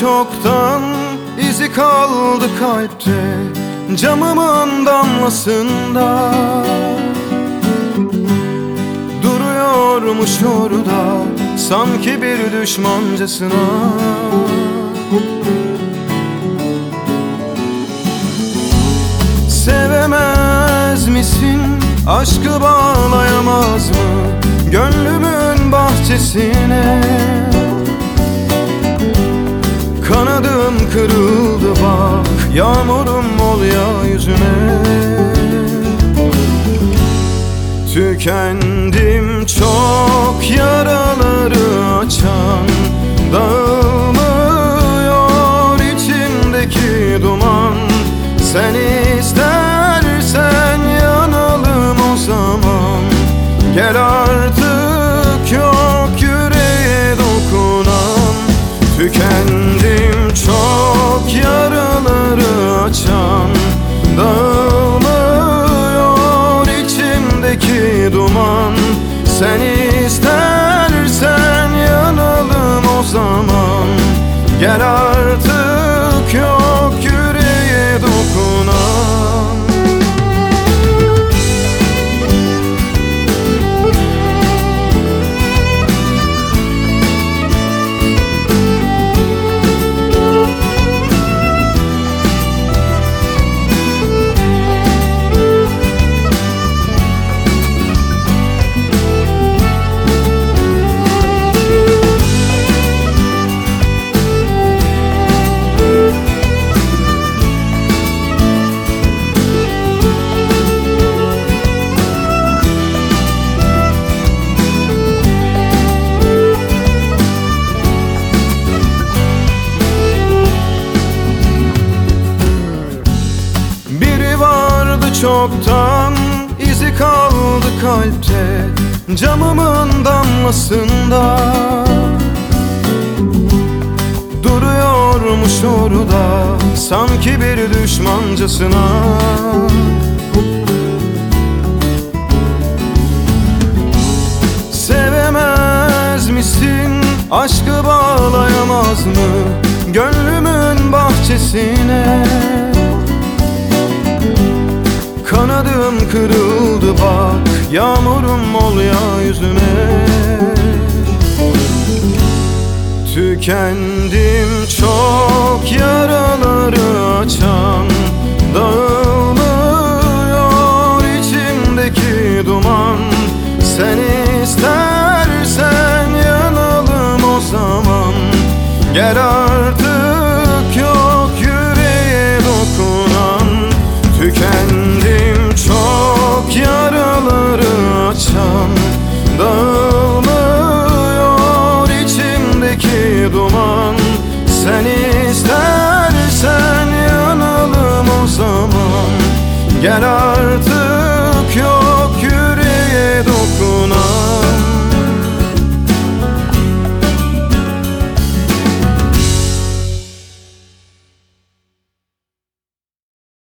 çoktan izi kaldı kalpte Camımın damlasında Duruyormuş orada Sanki bir düşmancasına Sevemez misin? Aşkı bağlayamaz mı? Gönlümün bahçesine Tükendim çok vardı çoktan izi kaldı kalpte Camımın damlasında Duruyormuş orada sanki bir düşmancasına Sevemez misin? Aşkı bağlayamaz mı? Gönlümün bahçesine Yağmurum ol ya yüzüme Tükendim çok duman. Sen istersen yanalım o zaman. Gel artık yok yüreğe dokun.